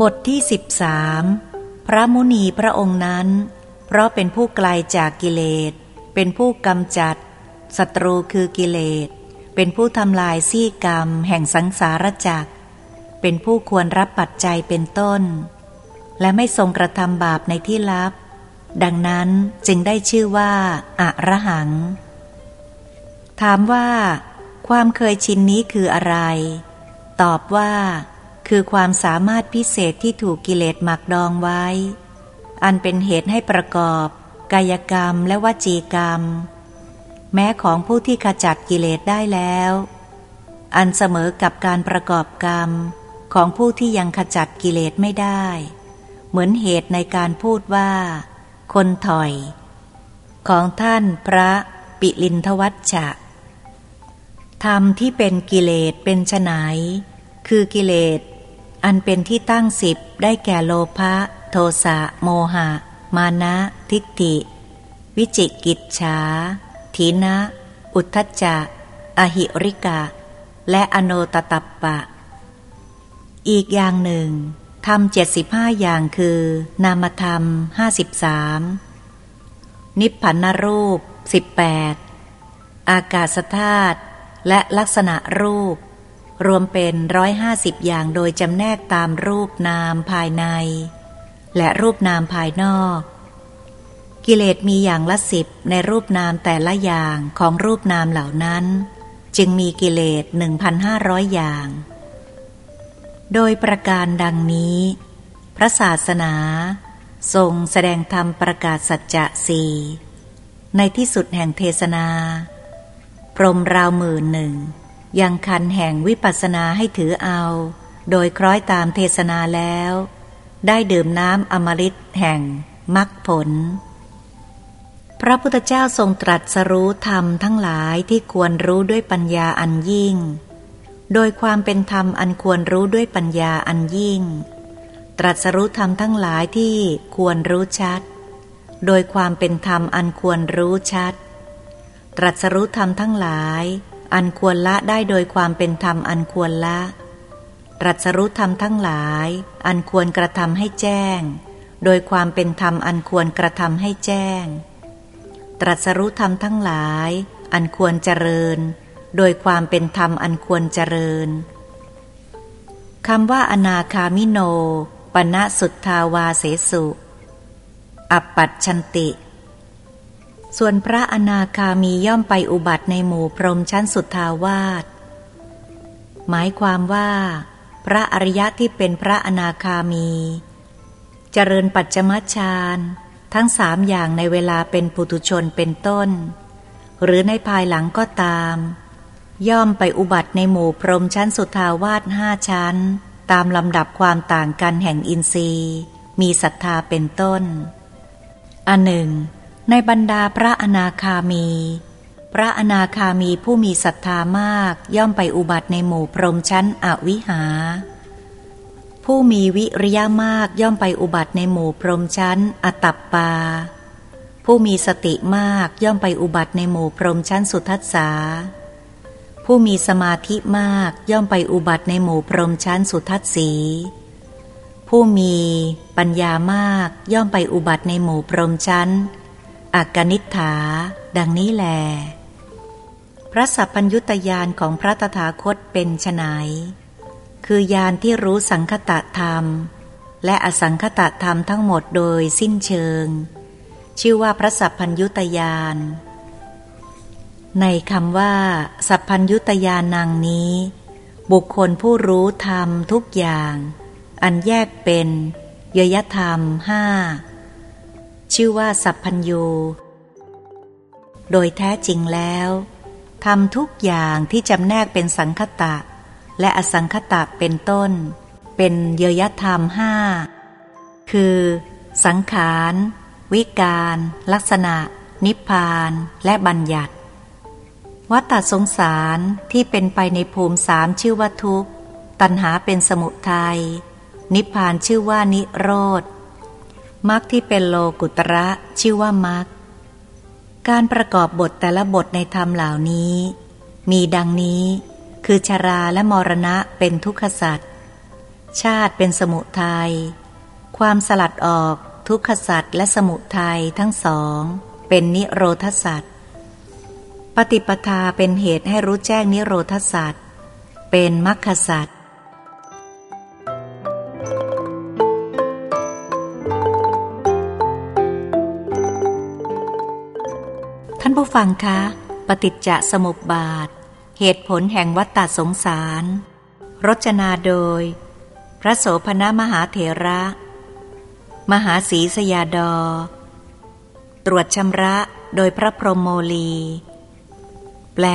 บทที่สิบสามพระมุนีพระองค์นั้น เพราะเป็นผู้ไกลจากกิเลส เป็นผู้กำจัดศัตรูคือกิเลส เป็นผู้ทำลายซี่กรรม แห่งสังสารจักร เป็นผู้ควรรับปัจจัยเป็นต้น และไม่ทรงกระทำบาปในที่ลับ ดังนั้นจึงได้ชื่อว่าอะระหัง ถามว่า ความเคยชินนี้คืออะไร ตอบว่า คือความสามารถพิเศษที่ถูกกิเลสหมักดองไว้ อันเป็นเหตุให้ประกอบ กายกรรมและวจีกรรม แม้ของผู้ที่ขจัดกิเลสได้แล้ว อันเสมอกับการประกอบกรรมของผู้ที่ยังขจัดกิเลสไม่ได้ เหมือนเหตุในการพูดว่า คนถอย ของท่านพระปิลินทวัชชะธรรมที่เป็นกิเลสเป็นไฉนคือกิเลส อันเป็นที่ตั้งสิบได้แก่โลภะโทสะโมหะ มานะ ทิฏฐิ วิจิกิจฉาทีนะ อุทธจะ อหิริกะ และอโนตตัปปะ อีกอย่างหนึ่งทำเจ็ดสิบห้าอย่างคือ นามธรรมห้าสิบสามนิพพานรูปสิบแปดอากาศธาตุและลักษณะรูป รวมเป็นร้อยห้าสิบอย่างโดยจำแนกตามรูปนามภายใน และรูปนามภายนอก กิเลสมีอย่างละสิบในรูปนามแต่ละอย่างของรูปนามเหล่านั้น จึงมีกิเลสหนึ่งพันห้าร้อยอย่าง โดยประการดังนี้ พระศาสนา ทรงแสดงธรรมประกาศสัจจะสีในที่สุดแห่งเทศนา พรมราวหมื่นหนึ่ง ยังคันแห่งวิปัสนาให้ถือเอา โดยคล้อยตามเทศนาแล้ว ได้ดื่มน้ำอมฤตแห่งมรรคผล พระพุทธเจ้าทรงตรัสรู้ธรรมทั้งหลายที่ควรรู้ด้วยปัญญาอันยิ่ง โดยความเป็นธรรมอันควรรู้ด้วยปัญญาอันยิ่ง ตรัสรู้ธรรมทั้งหลายที่ควรรู้ชัด โดยความเป็นธรรมอันควรรู้ชัด ตรัสรู้ธรรมทั้งหลาย อันควรละได้โดยความเป็นธรรมอันควรละตรัสรู้ธรรมทั้งหลาย อันควรกระทำให้แจ้ง โดยความเป็นธรรมอันควรกระทำให้แจ้ง ตรัสรู้ธรรมทั้งหลาย อันควรเจริญ โดยความเป็นธรรมอันควรเจริญคำว่าอนาคามิโนปณะสุทธาวาเสสุ อัปปัตชันติ ส่วนพระอนาคามีย่อมไปอุบัติในหมู่พรหมชั้นสุดทาวาสหมายความว่า พระอริยะที่เป็นพระอนาคามี เจริญปัจจมัชฌานทั้งสามอย่างในเวลาเป็นปุถุชนเป็นต้น หรือในภายหลังก็ตาม ย่อมไปอุบัติในหมู่พรหมชั้นสุทาวาสห้าชั้น ตามลำดับความต่างกันแห่งอินทรีย์ มีศรัทธาเป็นต้น อันหนึ่ง ในบรรดาพระอนาคามี พระอนาคามีผู้มีศรัทธามากย่อมไปอุบัติในหมู่พรหมชั้นอวิหา ผู้มีวิริยะมากย่อมไปอุบัติในหมู่พรหมชั้นอตัปปา ผู้มีสติมากย่อมไปอุบัติในหมู่พรหมชั้นสุทัสสาผู้มีสมาธิมากย่อมไปอุบัติในหมู่พรหมชั้นสุทัศสี ผู้มีปัญญามากย่อมไปอุบัติในหมู่พรหมชั้น อากนิฐา ดังนี้แล พระสัพพัญยุตยานของพระตถาคตเป็นไฉนคือยานที่รู้สังคตะธรรม และอสังคตะธรรมทั้งหมดโดยสิ้นเชิง ชื่อว่าพระสัพพัญยุตยานในคำว่า สัพพัญยุตยานังนี้ บุคคลผู้รู้ธรรมทุกอย่าง อันแยกเป็นยยธรรมห้า ชื่อว่าสัพพัญญูโดยแท้จริงแล้วทำทุกอย่างที่จำแนกเป็นสังคตะ และอสังคตะเป็นต้น เป็นเยยธรรมห้าคือ สังขาร วิการ ลักษณะ นิพพาน และบัญญัติ วัตตสงสารที่เป็นไปในภูมิสามชื่อว่าทุกข์ ตัณหาเป็นสมุทัยนิพพานชื่อว่านิโรธ มรรคที่เป็นโลกุตระชื่อว่ามรรคการประกอบบทแต่ละบทในธรรมเหล่านี้ มีดังนี้ คือชราและมรณะเป็นทุกขสัตว์ชาติเป็นสมุทัยความสลัดออกทุกขสัตว์และสมุทัยทั้งสอง เป็นนิโรธสัตว์ปฏิปทาเป็นเหตุให้รู้แจ้งนิโรธสัตว์เป็นมรรคสัตว์านผู้ฟังคะ ปฏิจจสมุปบาท เหตุผลแห่งวัฏฏสงสาร รจนาโดย พระโสพณมหาเถระ มหาศีสยาดอ ตรวจชำระโดยพระพรหมโมลี แปล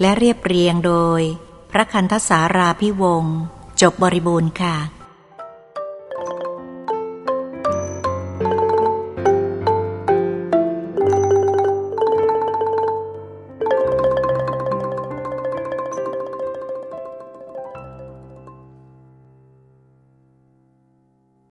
และเรียบเรียงโดย พระคันธสาราพิวงศ์จบบริบูรณ์ค่ะ